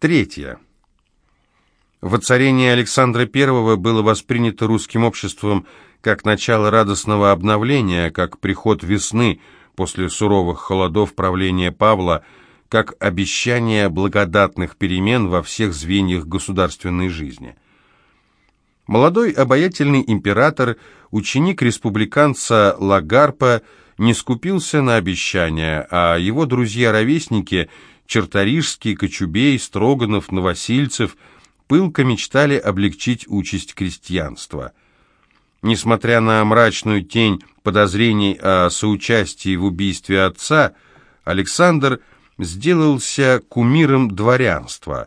Третье. Воцарение Александра I было воспринято русским обществом как начало радостного обновления, как приход весны после суровых холодов правления Павла, как обещание благодатных перемен во всех звеньях государственной жизни. Молодой обаятельный император, ученик республиканца Лагарпа, не скупился на обещания, а его друзья-ровесники Черторижский, Кочубей, Строганов, Новосильцев пылко мечтали облегчить участь крестьянства. Несмотря на мрачную тень подозрений о соучастии в убийстве отца, Александр сделался кумиром дворянства.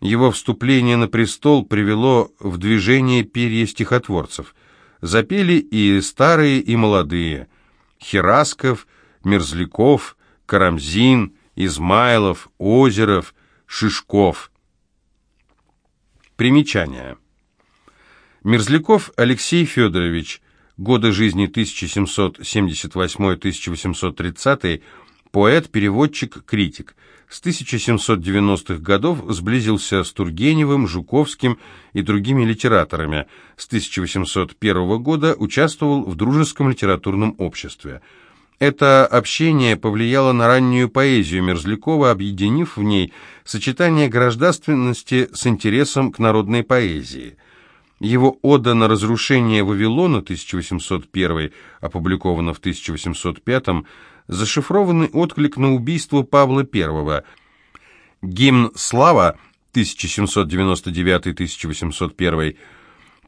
Его вступление на престол привело в движение перья стихотворцев. Запели и старые, и молодые. Херасков, Мерзляков, Карамзин, Измайлов, Озеров, Шишков. Примечание. Мерзляков Алексей Федорович, годы жизни 1778-1830, поэт, переводчик, критик. С 1790-х годов сблизился с Тургеневым, Жуковским и другими литераторами. С 1801 года участвовал в дружеском литературном обществе. Это общение повлияло на раннюю поэзию Мерзлякова, объединив в ней сочетание гражданственности с интересом к народной поэзии – его ода на разрушение Вавилона 1801, опубликована в 1805, зашифрованный отклик на убийство Павла I. Гимн «Слава» 1799-1801,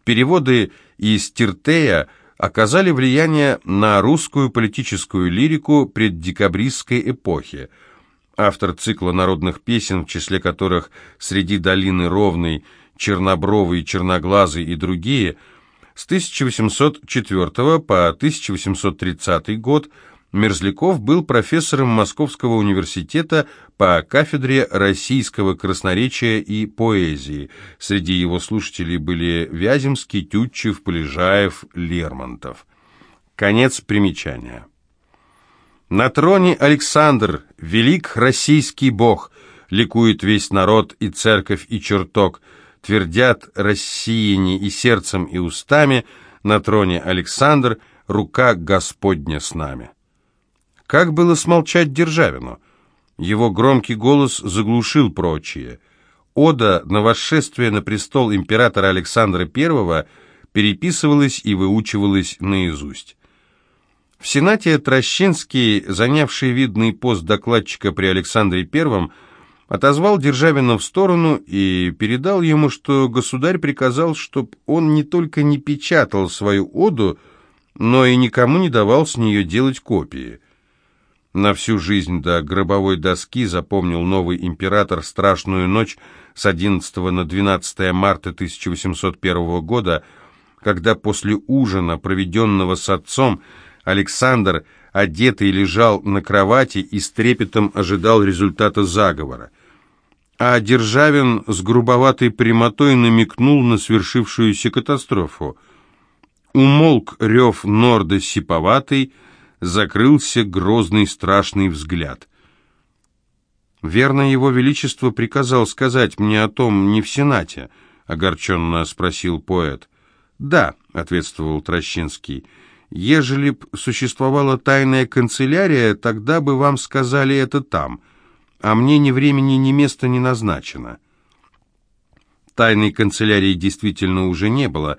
переводы из Тиртея оказали влияние на русскую политическую лирику преддекабристской эпохи. Автор цикла народных песен, в числе которых «Среди долины ровной» Чернобровый, Черноглазый и другие, с 1804 по 1830 год Мерзляков был профессором Московского университета по кафедре российского красноречия и поэзии. Среди его слушателей были Вяземский, Тютчев, Полежаев, Лермонтов. Конец примечания. На троне Александр, велик российский бог, ликует весь народ и церковь и чертог – твердят россияне и сердцем, и устами, на троне Александр, рука Господня с нами. Как было смолчать Державину? Его громкий голос заглушил прочие. Ода на восшествие на престол императора Александра I переписывалась и выучивалась наизусть. В Сенате Трощинский, занявший видный пост докладчика при Александре I, отозвал Державина в сторону и передал ему, что государь приказал, чтоб он не только не печатал свою оду, но и никому не давал с нее делать копии. На всю жизнь до гробовой доски запомнил новый император страшную ночь с 11 на 12 марта 1801 года, когда после ужина, проведенного с отцом, Александр, одетый, лежал на кровати и с трепетом ожидал результата заговора а Державин с грубоватой прямотой намекнул на свершившуюся катастрофу. Умолк рев Норда сиповатый, закрылся грозный страшный взгляд. «Верно, его величество приказал сказать мне о том не в Сенате», — огорченно спросил поэт. «Да», — ответствовал Трощинский, — «ежели б существовала тайная канцелярия, тогда бы вам сказали это там» а мне ни времени, ни места не назначено. Тайной канцелярии действительно уже не было.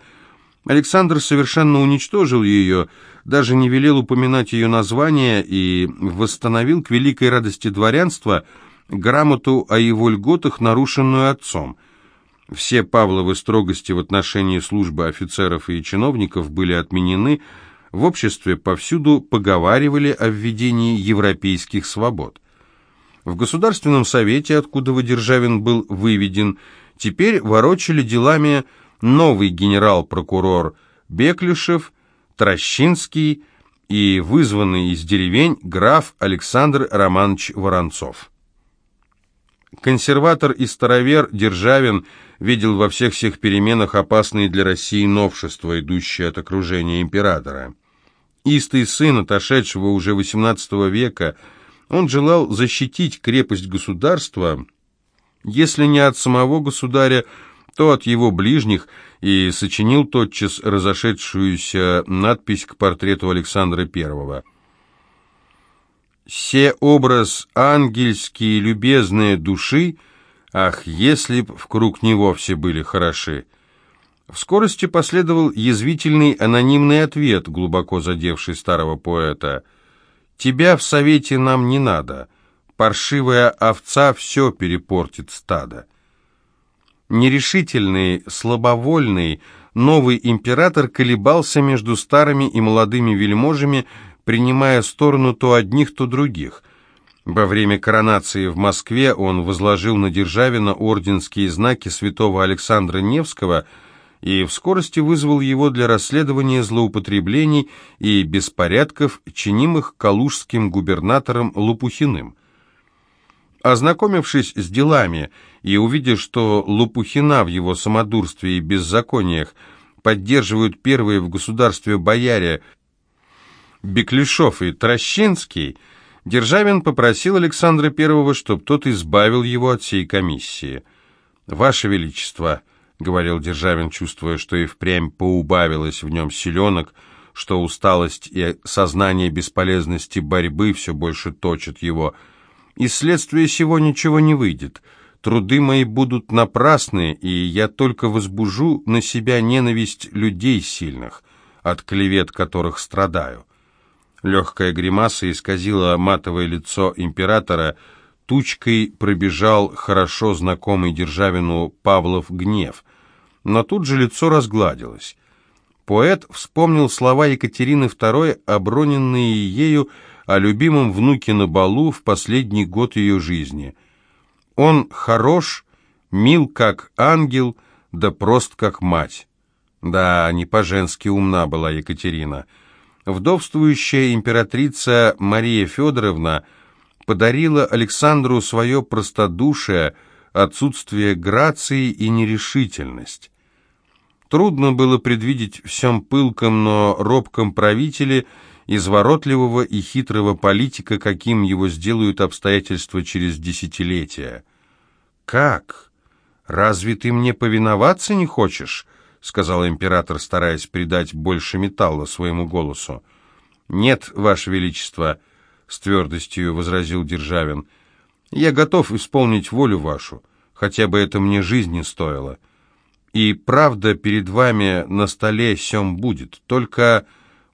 Александр совершенно уничтожил ее, даже не велел упоминать ее название и восстановил к великой радости дворянства грамоту о его льготах, нарушенную отцом. Все Павловы строгости в отношении службы офицеров и чиновников были отменены, в обществе повсюду поговаривали о введении европейских свобод. В Государственном совете, откуда Водержавин был выведен, теперь ворочали делами новый генерал-прокурор Беклишев, Трощинский и вызванный из деревень граф Александр Романович Воронцов. Консерватор и старовер Державин видел во всех всех переменах опасные для России новшества, идущие от окружения императора. Истый сын, отошедшего уже XVIII века, он желал защитить крепость государства если не от самого государя, то от его ближних, и сочинил тотчас разошедшуюся надпись к портрету Александра I. «Се образ ангельские любезные души, ах, если б в круг него все были хороши!» В скорости последовал язвительный анонимный ответ, глубоко задевший старого поэта. «Тебя в совете нам не надо. Паршивая овца все перепортит стадо». Нерешительный, слабовольный, новый император колебался между старыми и молодыми вельможами, принимая сторону то одних, то других. Во время коронации в Москве он возложил на Державина орденские знаки святого Александра Невского – и в скорости вызвал его для расследования злоупотреблений и беспорядков, чинимых калужским губернатором Лопухиным. Ознакомившись с делами и увидев, что Лопухина в его самодурстве и беззакониях поддерживают первые в государстве бояре Беклешов и Трощинский, Державин попросил Александра I, чтобы тот избавил его от всей комиссии. «Ваше Величество», — говорил Державин, чувствуя, что и впрямь поубавилось в нем селенок, что усталость и сознание бесполезности борьбы все больше точат его. «Из следствия сего ничего не выйдет. Труды мои будут напрасны, и я только возбужу на себя ненависть людей сильных, от клевет которых страдаю». Легкая гримаса исказила матовое лицо императора, тучкой пробежал хорошо знакомый Державину Павлов гнев — но тут же лицо разгладилось. Поэт вспомнил слова Екатерины II, оброненные ею о любимом внуке на балу в последний год ее жизни. «Он хорош, мил как ангел, да прост как мать». Да, не по-женски умна была Екатерина. Вдовствующая императрица Мария Федоровна подарила Александру свое простодушие, отсутствие грации и нерешительность. Трудно было предвидеть всем пылком, но робком правителе, изворотливого и хитрого политика, каким его сделают обстоятельства через десятилетия. «Как? Разве ты мне повиноваться не хочешь?» — сказал император, стараясь придать больше металла своему голосу. «Нет, Ваше Величество», — с твердостью возразил Державин, — «я готов исполнить волю вашу, хотя бы это мне жизни стоило». И правда перед вами на столе сём будет, только...»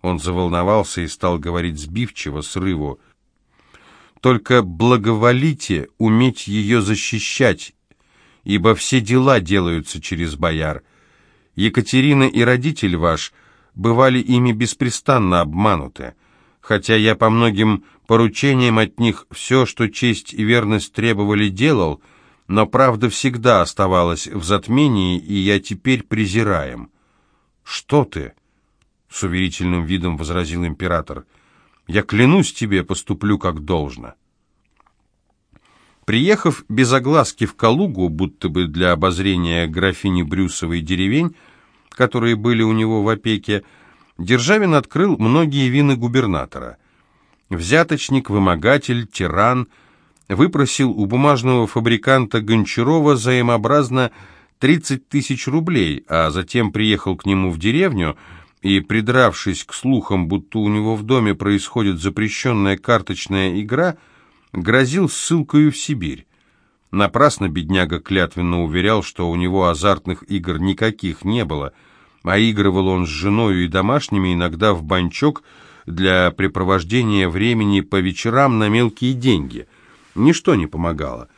Он заволновался и стал говорить сбивчиво, срыву. «Только благоволите уметь ее защищать, ибо все дела делаются через бояр. Екатерина и родитель ваш бывали ими беспрестанно обмануты, хотя я по многим поручениям от них все, что честь и верность требовали, делал — но правда всегда оставалась в затмении, и я теперь презираем. «Что ты?» — с уверительным видом возразил император. «Я клянусь тебе, поступлю как должно». Приехав без огласки в Калугу, будто бы для обозрения графини Брюсовой деревень, которые были у него в опеке, Державин открыл многие вины губернатора. Взяточник, вымогатель, тиран — выпросил у бумажного фабриканта Гончарова взаимообразно 30 тысяч рублей, а затем приехал к нему в деревню и, придравшись к слухам, будто у него в доме происходит запрещенная карточная игра, грозил ссылкою в Сибирь. Напрасно бедняга клятвенно уверял, что у него азартных игр никаких не было, а игрывал он с женой и домашними иногда в банчок для препровождения времени по вечерам на мелкие деньги – Ничто не помогало.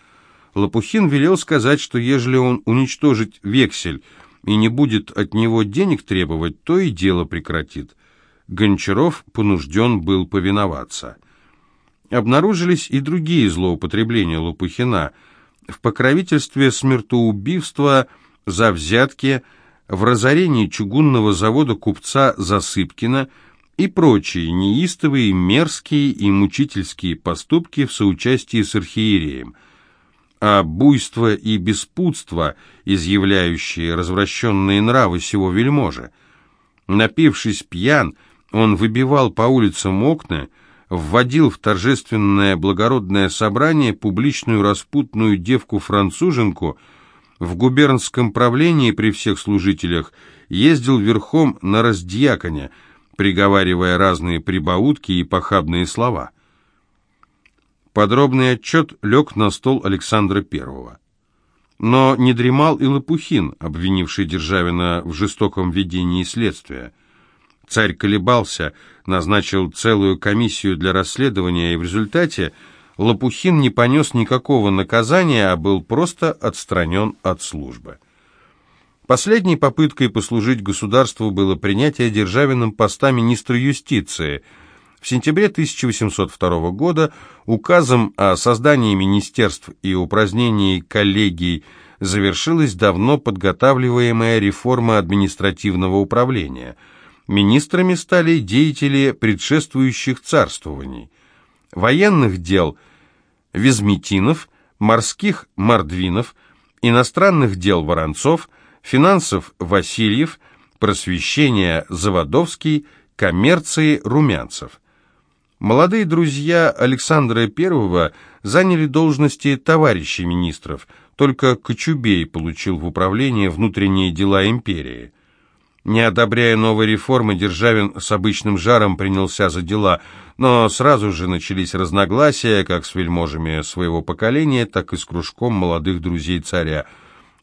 Лопухин велел сказать, что ежели он уничтожит вексель и не будет от него денег требовать, то и дело прекратит. Гончаров понужден был повиноваться. Обнаружились и другие злоупотребления Лопухина. В покровительстве смертоубийства за взятки, в разорении чугунного завода купца Засыпкина – и прочие неистовые, мерзкие и мучительские поступки в соучастии с архиереем, а буйство и беспутство, изъявляющие развращенные нравы сего вельможи. Напившись пьян, он выбивал по улицам окна, вводил в торжественное благородное собрание публичную распутную девку-француженку, в губернском правлении при всех служителях ездил верхом на раздьяконе, приговаривая разные прибаутки и похабные слова. Подробный отчет лег на стол Александра Первого. Но не дремал и Лопухин, обвинивший Державина в жестоком ведении следствия. Царь колебался, назначил целую комиссию для расследования, и в результате Лопухин не понес никакого наказания, а был просто отстранен от службы. Последней попыткой послужить государству было принятие Державиным поста министра юстиции. В сентябре 1802 года указом о создании министерств и упразднении коллегий завершилась давно подготавливаемая реформа административного управления – Министрами стали деятели предшествующих царствований. Военных дел – Визметинов, морских – Мордвинов, иностранных дел – Воронцов, финансов – Васильев, просвещения – Заводовский, коммерции – Румянцев. Молодые друзья Александра I заняли должности товарищей министров, только Кочубей получил в управление внутренние дела империи. Не одобряя новой реформы, Державин с обычным жаром принялся за дела, но сразу же начались разногласия как с вельможами своего поколения, так и с кружком молодых друзей царя.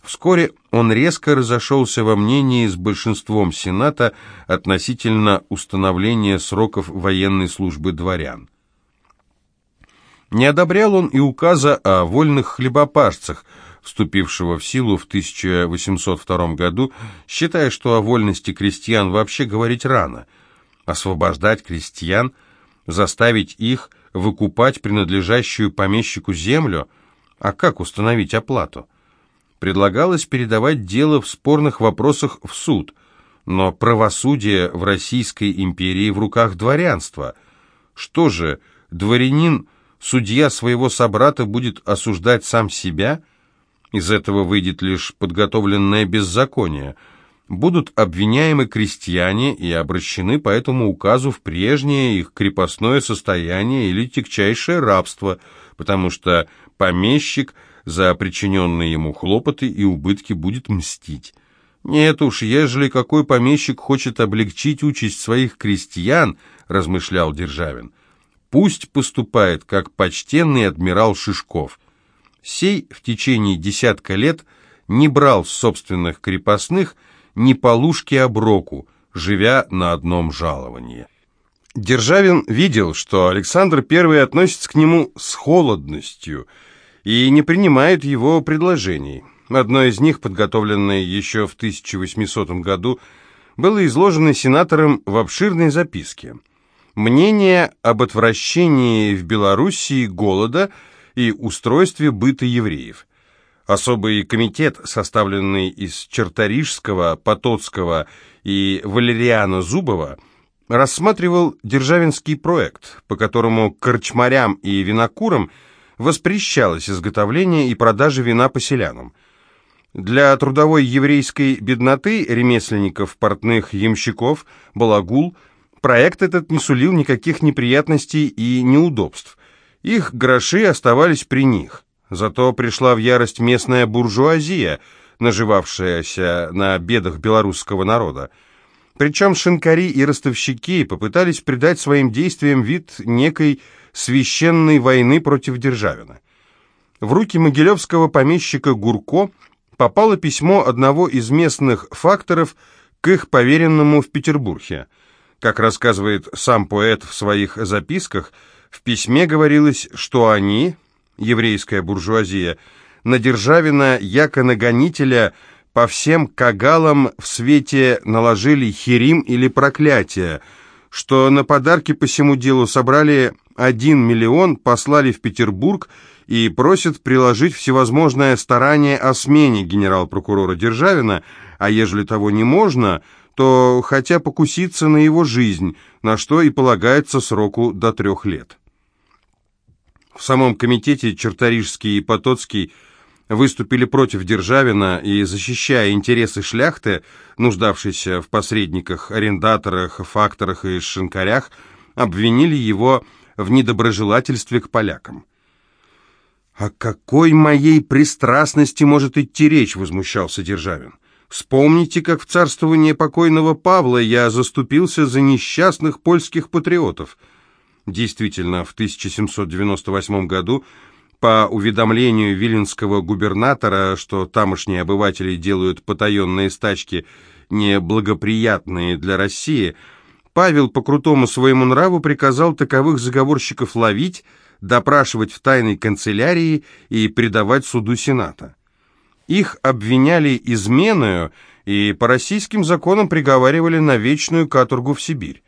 Вскоре он резко разошелся во мнении с большинством Сената относительно установления сроков военной службы дворян. Не одобрял он и указа о вольных хлебопашцах – вступившего в силу в 1802 году, считая, что о вольности крестьян вообще говорить рано. Освобождать крестьян, заставить их выкупать принадлежащую помещику землю, а как установить оплату? Предлагалось передавать дело в спорных вопросах в суд, но правосудие в Российской империи в руках дворянства. Что же, дворянин, судья своего собрата будет осуждать сам себя – из этого выйдет лишь подготовленное беззаконие. Будут обвиняемы крестьяне и обращены по этому указу в прежнее их крепостное состояние или тягчайшее рабство, потому что помещик за причиненные ему хлопоты и убытки будет мстить. Нет уж, ежели какой помещик хочет облегчить участь своих крестьян, размышлял Державин, пусть поступает, как почтенный адмирал Шишков – Сей в течение десятка лет не брал собственных крепостных ни полушки оброку, живя на одном жаловании. Державин видел, что Александр I относится к нему с холодностью и не принимает его предложений. Одно из них, подготовленное еще в 1800 году, было изложено сенатором в обширной записке. Мнение об отвращении в Белоруссии голода – и устройстве быта евреев. Особый комитет, составленный из Черторижского, Потоцкого и Валериана Зубова, рассматривал державинский проект, по которому корчмарям и винокурам воспрещалось изготовление и продажа вина поселянам. Для трудовой еврейской бедноты, ремесленников, портных, ямщиков, балагул, проект этот не сулил никаких неприятностей и неудобств – их гроши оставались при них. Зато пришла в ярость местная буржуазия, наживавшаяся на бедах белорусского народа. Причем шинкари и ростовщики попытались придать своим действиям вид некой священной войны против Державина. В руки могилевского помещика Гурко попало письмо одного из местных факторов к их поверенному в Петербурге. Как рассказывает сам поэт в своих записках, в письме говорилось, что они, еврейская буржуазия, на Державина, яко нагонителя, по всем кагалам в свете наложили херим или проклятие, что на подарки по всему делу собрали один миллион, послали в Петербург и просят приложить всевозможное старание о смене генерал-прокурора Державина, а ежели того не можно, то хотя покуситься на его жизнь, на что и полагается сроку до трех лет. В самом комитете Черторижский и Потоцкий выступили против Державина и, защищая интересы шляхты, нуждавшейся в посредниках, арендаторах, факторах и шинкарях, обвинили его в недоброжелательстве к полякам. «О какой моей пристрастности может идти речь?» — возмущался Державин. «Вспомните, как в царствование покойного Павла я заступился за несчастных польских патриотов». Действительно, в 1798 году по уведомлению виленского губернатора, что тамошние обыватели делают потаенные стачки неблагоприятные для России, Павел по крутому своему нраву приказал таковых заговорщиков ловить, допрашивать в тайной канцелярии и предавать суду Сената. Их обвиняли изменою и по российским законам приговаривали на вечную каторгу в Сибирь.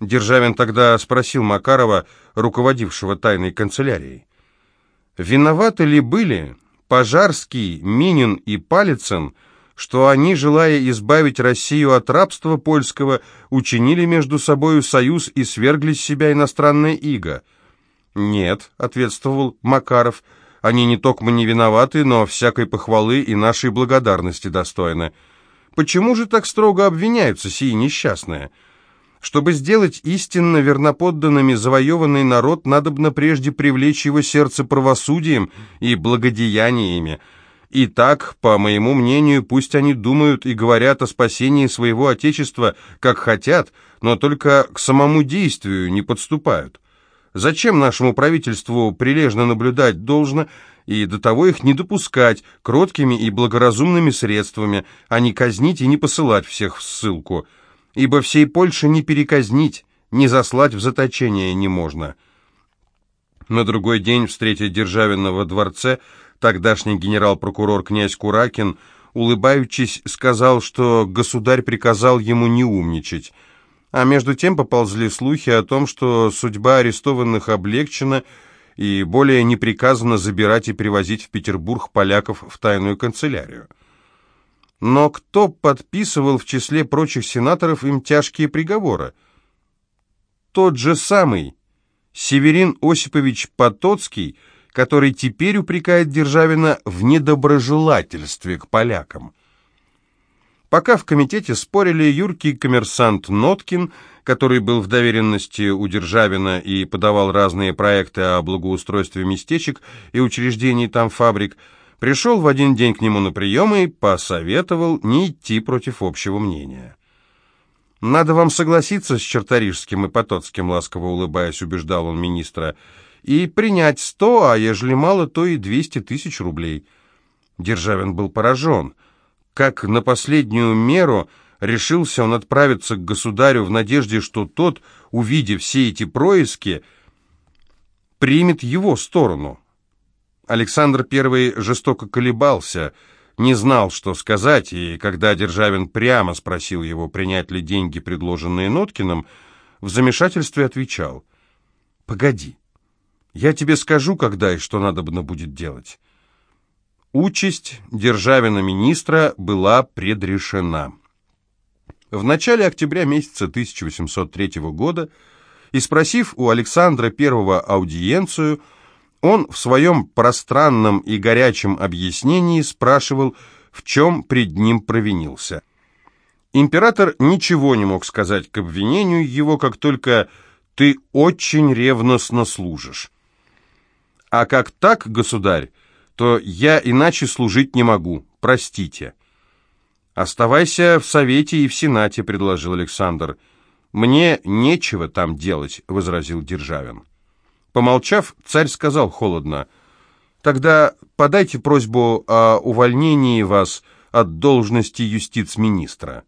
Державин тогда спросил Макарова, руководившего тайной канцелярией, Виноваты ли были Пожарский, Минин и Палицын, что они, желая избавить Россию от рабства польского, учинили между собою союз и свергли с себя иностранное иго? «Нет», — ответствовал Макаров, — «они не только не виноваты, но всякой похвалы и нашей благодарности достойны. Почему же так строго обвиняются сии несчастные?» Чтобы сделать истинно верноподданными завоеванный народ, надобно прежде привлечь его сердце правосудием и благодеяниями. И так, по моему мнению, пусть они думают и говорят о спасении своего Отечества, как хотят, но только к самому действию не подступают. Зачем нашему правительству прилежно наблюдать должно и до того их не допускать кроткими и благоразумными средствами, а не казнить и не посылать всех в ссылку?» Ибо всей Польши не переказнить, не заслать в заточение не можно. На другой день встретя Державина во дворце тогдашний генерал-прокурор князь Куракин, улыбаючись, сказал, что государь приказал ему не умничать, а между тем поползли слухи о том, что судьба арестованных облегчена и более не приказано забирать и привозить в Петербург поляков в тайную канцелярию. Но кто подписывал в числе прочих сенаторов им тяжкие приговоры? Тот же самый Северин Осипович Потоцкий, который теперь упрекает Державина в недоброжелательстве к полякам. Пока в комитете спорили юркий коммерсант Ноткин, который был в доверенности у Державина и подавал разные проекты о благоустройстве местечек и учреждений там фабрик, Пришел в один день к нему на прием и посоветовал не идти против общего мнения. «Надо вам согласиться с Черторижским и Потоцким», ласково улыбаясь, убеждал он министра, «и принять сто, а ежели мало, то и двести тысяч рублей». Державин был поражен. Как на последнюю меру решился он отправиться к государю в надежде, что тот, увидев все эти происки, примет его сторону. Александр I жестоко колебался, не знал, что сказать, и когда Державин прямо спросил его, принять ли деньги, предложенные Ноткиным, в замешательстве отвечал, «Погоди, я тебе скажу, когда и что надобно будет делать». Участь Державина министра была предрешена. В начале октября месяца 1803 года, и спросив у Александра I аудиенцию, он в своем пространном и горячем объяснении спрашивал, в чем пред ним провинился. Император ничего не мог сказать к обвинению его, как только «ты очень ревностно служишь». «А как так, государь, то я иначе служить не могу, простите». «Оставайся в Совете и в Сенате», — предложил Александр. «Мне нечего там делать», — возразил Державин. Помолчав, царь сказал холодно, «Тогда подайте просьбу о увольнении вас от должности юстиц-министра».